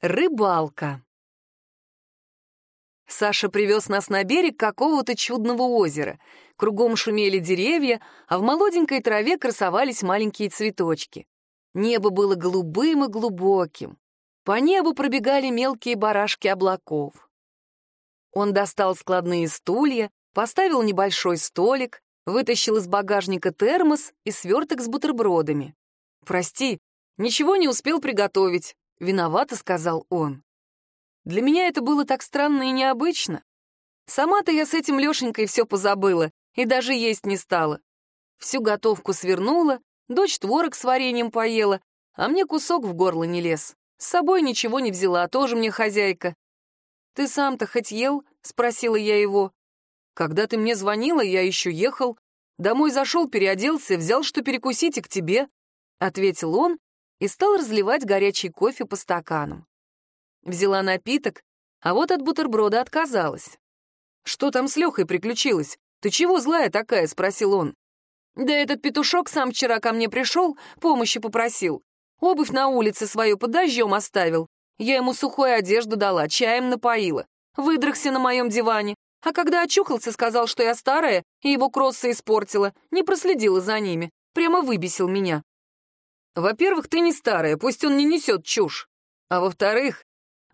Рыбалка. Саша привез нас на берег какого-то чудного озера. Кругом шумели деревья, а в молоденькой траве красовались маленькие цветочки. Небо было голубым и глубоким. По небу пробегали мелкие барашки облаков. Он достал складные стулья, поставил небольшой столик, вытащил из багажника термос и сверток с бутербродами. «Прости, ничего не успел приготовить», — виновато сказал он. Для меня это было так странно и необычно. Сама-то я с этим Лешенькой все позабыла и даже есть не стала. Всю готовку свернула, дочь творог с вареньем поела, а мне кусок в горло не лез. С собой ничего не взяла, а тоже мне хозяйка. «Ты сам-то хоть ел?» — спросила я его. «Когда ты мне звонила, я еще ехал. Домой зашел, переоделся, взял, что перекусить и к тебе», — ответил он и стал разливать горячий кофе по стаканам. Взяла напиток, а вот от бутерброда отказалась. «Что там с Лехой приключилось? Ты чего злая такая?» — спросил он. «Да этот петушок сам вчера ко мне пришел, помощи попросил. Обувь на улице свою под дождем оставил. Я ему сухую одежду дала, чаем напоила. Выдрахся на моем диване. А когда очухался, сказал, что я старая, и его кроссы испортила, не проследила за ними. Прямо выбесил меня. Во-первых, ты не старая, пусть он не несет чушь. А во-вторых,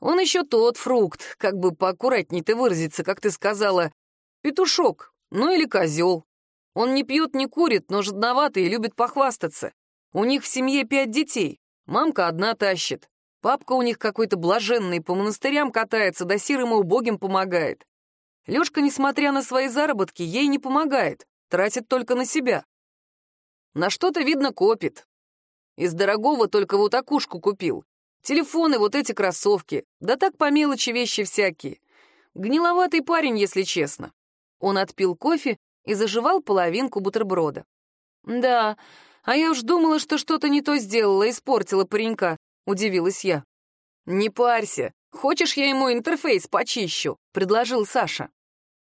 он еще тот фрукт, как бы поаккуратней ты выразиться, как ты сказала, петушок, ну или козел. Он не пьет, не курит, но жадноватый и любит похвастаться. У них в семье пять детей, мамка одна тащит. Папка у них какой-то блаженный, по монастырям катается, да сирым и убогим помогает. Лёшка, несмотря на свои заработки, ей не помогает, тратит только на себя. На что-то, видно, копит. Из дорогого только вот окушку купил. Телефоны, вот эти кроссовки. Да так по мелочи вещи всякие. Гниловатый парень, если честно. Он отпил кофе и заживал половинку бутерброда. «Да, а я уж думала, что что-то не то сделала, испортила паренька», — удивилась я. «Не парься. Хочешь, я ему интерфейс почищу?» — предложил Саша.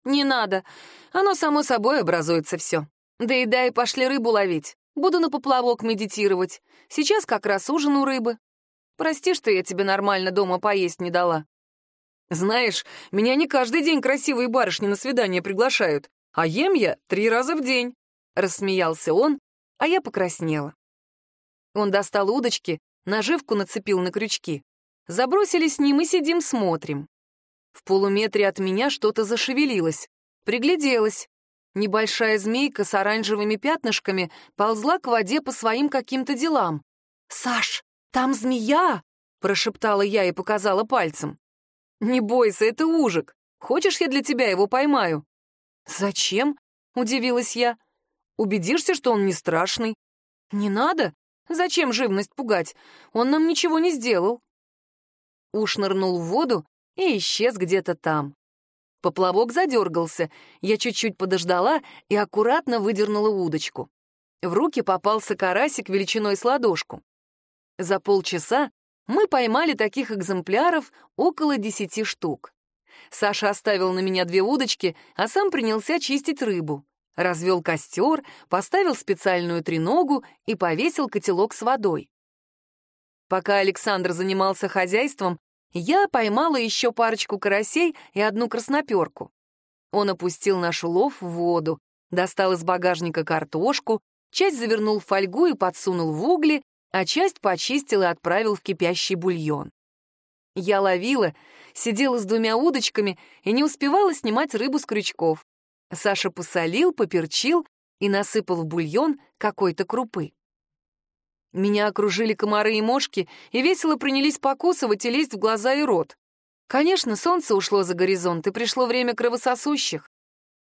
«Не надо. Оно само собой образуется все. Да и дай пошли рыбу ловить. Буду на поплавок медитировать. Сейчас как раз ужин у рыбы. Прости, что я тебе нормально дома поесть не дала. Знаешь, меня не каждый день красивые барышни на свидание приглашают, а ем я три раза в день. Рассмеялся он, а я покраснела. Он достал удочки, наживку нацепил на крючки. Забросили с ним и сидим смотрим. В полуметре от меня что-то зашевелилось. Пригляделась. Небольшая змейка с оранжевыми пятнышками ползла к воде по своим каким-то делам. «Саш, там змея!» — прошептала я и показала пальцем. «Не бойся, это ужик. Хочешь, я для тебя его поймаю?» «Зачем?» — удивилась я. «Убедишься, что он не страшный?» «Не надо. Зачем живность пугать? Он нам ничего не сделал». Уж нырнул в воду и исчез где-то там. Поплавок задергался. Я чуть-чуть подождала и аккуратно выдернула удочку. В руки попался карасик величиной с ладошку. За полчаса мы поймали таких экземпляров около десяти штук. Саша оставил на меня две удочки, а сам принялся чистить рыбу. Развел костер, поставил специальную треногу и повесил котелок с водой. Пока Александр занимался хозяйством, я поймала еще парочку карасей и одну красноперку. Он опустил наш улов в воду, достал из багажника картошку, часть завернул в фольгу и подсунул в угли, а часть почистил и отправил в кипящий бульон. Я ловила, сидела с двумя удочками и не успевала снимать рыбу с крючков. Саша посолил, поперчил и насыпал в бульон какой-то крупы. Меня окружили комары и мошки и весело принялись покусывать и лезть в глаза и рот. Конечно, солнце ушло за горизонт, и пришло время кровососущих.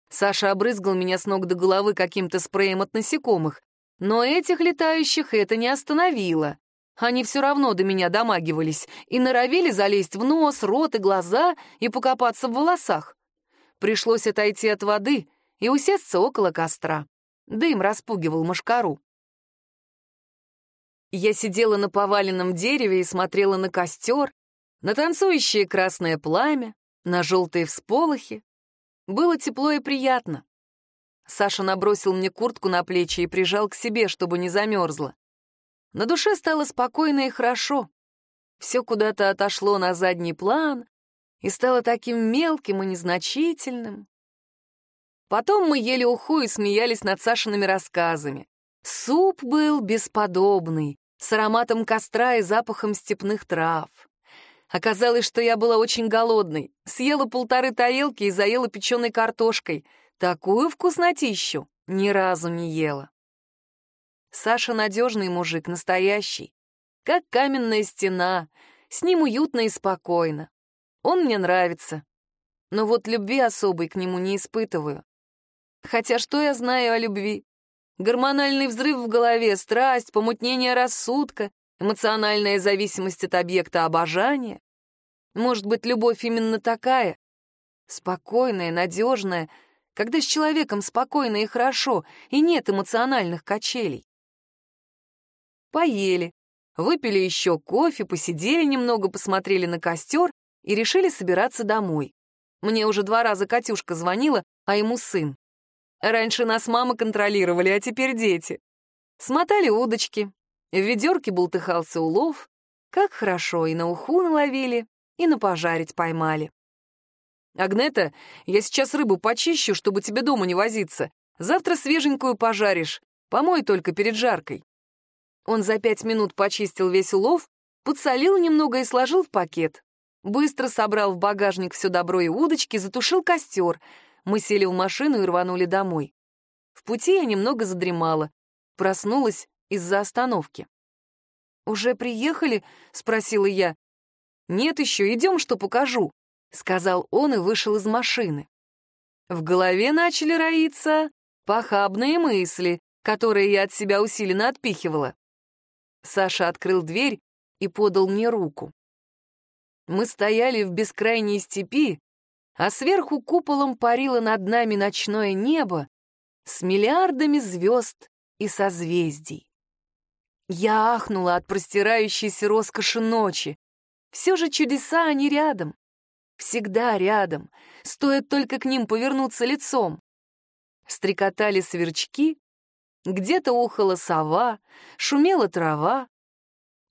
Саша обрызгал меня с ног до головы каким-то спреем от насекомых, но этих летающих это не остановило. Они все равно до меня домагивались и норовили залезть в нос, рот и глаза и покопаться в волосах. Пришлось отойти от воды и усесться около костра. Дым распугивал мошкару. Я сидела на поваленном дереве и смотрела на костер, на танцующее красное пламя, на желтые всполохи. Было тепло и приятно. Саша набросил мне куртку на плечи и прижал к себе, чтобы не замерзла. На душе стало спокойно и хорошо. все куда-то отошло на задний план и стало таким мелким и незначительным. Потом мы ели уху и смеялись над Сашиными рассказами. Суп был бесподобный, с ароматом костра и запахом степных трав. Оказалось, что я была очень голодной, съела полторы тарелки и заела печеной картошкой. Такую вкуснотищу ни разу не ела. Саша надежный мужик, настоящий. Как каменная стена, с ним уютно и спокойно. Он мне нравится. Но вот любви особой к нему не испытываю. Хотя что я знаю о любви? Гормональный взрыв в голове, страсть, помутнение рассудка, эмоциональная зависимость от объекта обожания. Может быть, любовь именно такая? Спокойная, надежная, когда с человеком спокойно и хорошо, и нет эмоциональных качелей. Поели, выпили еще кофе, посидели немного, посмотрели на костер и решили собираться домой. Мне уже два раза Катюшка звонила, а ему сын. Раньше нас мамы контролировали, а теперь дети. Смотали удочки, в ведерке бултыхался улов. Как хорошо, и на уху наловили, и на пожарить поймали. «Агнета, я сейчас рыбу почищу, чтобы тебе дома не возиться. Завтра свеженькую пожаришь. Помой только перед жаркой». Он за пять минут почистил весь улов, подсолил немного и сложил в пакет. Быстро собрал в багажник все добро и удочки, затушил костер — мы сели в машину и рванули домой. В пути я немного задремала. Проснулась из-за остановки. «Уже приехали?» — спросила я. «Нет еще, идем, что покажу», — сказал он и вышел из машины. В голове начали роиться похабные мысли, которые я от себя усиленно отпихивала. Саша открыл дверь и подал мне руку. Мы стояли в бескрайней степи, а сверху куполом парило над нами ночное небо с миллиардами звезд и созвездий. Я ахнула от простирающейся роскоши ночи. Все же чудеса, они рядом. Всегда рядом, стоит только к ним повернуться лицом. Стрекотали сверчки, где-то ухала сова, шумела трава.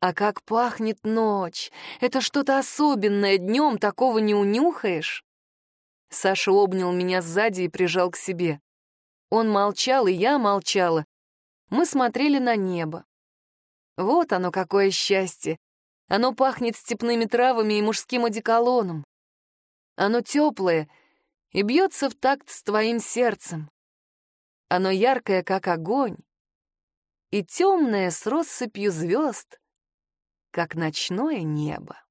А как пахнет ночь! Это что-то особенное, днем такого не унюхаешь. Саша обнял меня сзади и прижал к себе. Он молчал, и я молчала. Мы смотрели на небо. Вот оно, какое счастье. Оно пахнет степными травами и мужским одеколоном. Оно теплое и бьется в такт с твоим сердцем. Оно яркое, как огонь, и темное с россыпью звезд, как ночное небо.